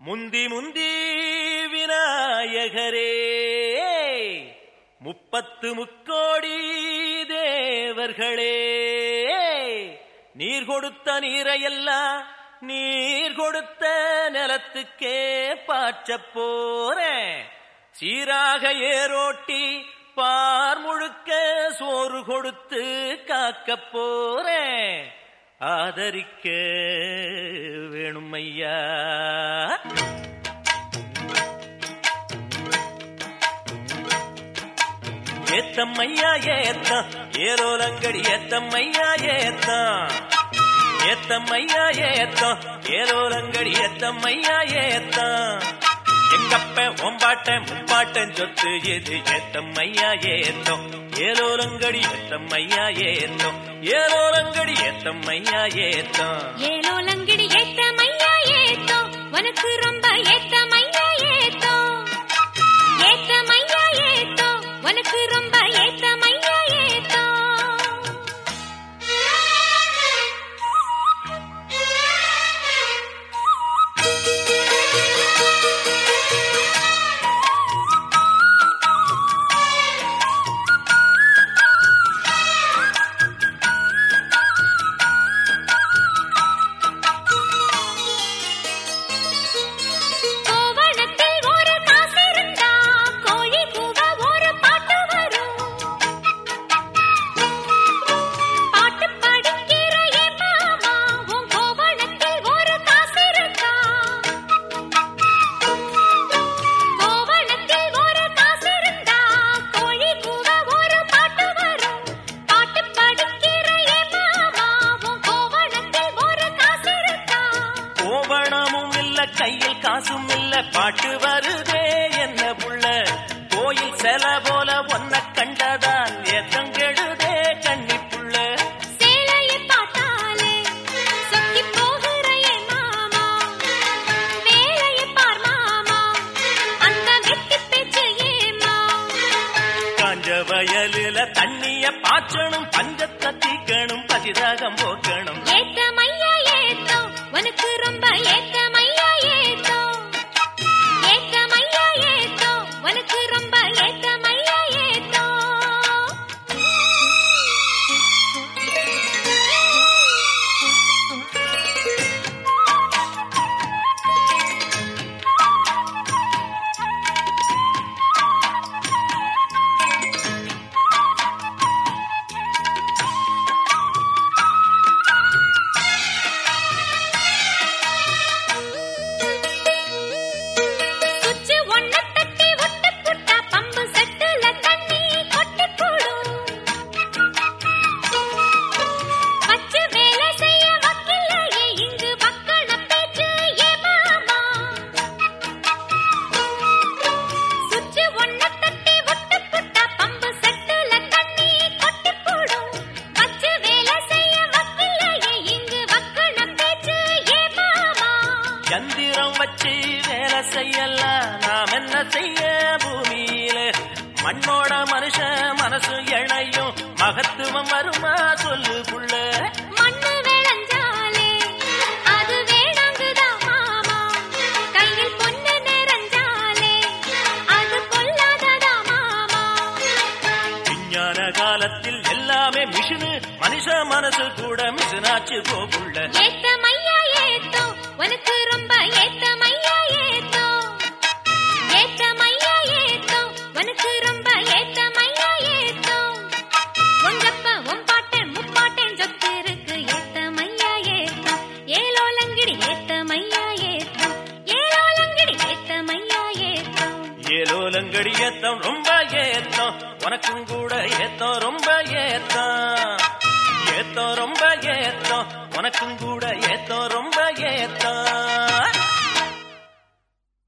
முந்தி முந்தி விநாயகரே முப்பத்து முக்கோடி தேவர்களே நீர் கொடுத்த நீரையெல்லாம் நீர் கொடுத்த நிலத்துக்கே பாய்ச்சப் போறேன். சீராக ஏரோட்டி பார் முழுக்க சோறு கொடுத்து காக்க போறேன். ஆதரிக்க வேணும் ஐயா ஏத்தம்மையா ஏத்தான் ஏரோலங்கடி ஏத்தம்மையா ஏத்தான் ஏத்தம்மையா ஏத்தான் ஏரோலங்கடி ஏத்தம்மையா ஏத்தான் எங்கப்ப ஒம்பாட்ட முப்பாட்டன் சொத்து எது? ஏத்தம்மையா ஏத்தம். ஏலோலங்கடி ஏத்தம்மையா ஏத்தம். ஏலோலங்கடி ஏத்தம்மையா ஏத்தம். ஏலோ லங்கிடி ஏத்த மையா ஏத்தோ உனக்கு ரொம்ப ஏத்த மையா ஏத்தோ ஏத்தம் மையா ஏத்தோ உனக்கு ரொம்ப ஏத்த இல்ல கையில் காசும் இல்ல பாட்டு வருதே என்ன புள்ள? கோயில் செல போல ஒன்ன கண்டதான் ஏத்தம் கெடுதே கண்ணி புள்ள. வயலில தண்ணிய பாய்ச்சணும் பஞ்சத்தை தீக்கணும் பதிராகம் போக்கணும். ஏத்த மையா ஏத்தோ உனக்கு ரொம்ப ஏத்த வேலை செய்யலாம் நாம் என்ன செய்ய? பூமியில மண்ணோட மனுஷன் மனசு இணையும் மகத்துவம் வருமா? சொல்லு புள்ள. காலத்தில் எல்லாமே மிஷினு. மனுஷ மனசு கூட மிஷினாச்சு போகுள்ள ஏலோலங்கடி ஏத்தம் ரொம்ப ஏத்தம். உனக்கும் கூட ஏத்தம் ரொம்ப ஏத்தம். ஏத்தம் ரொம்ப ஏத்தம். உனக்கும் கூட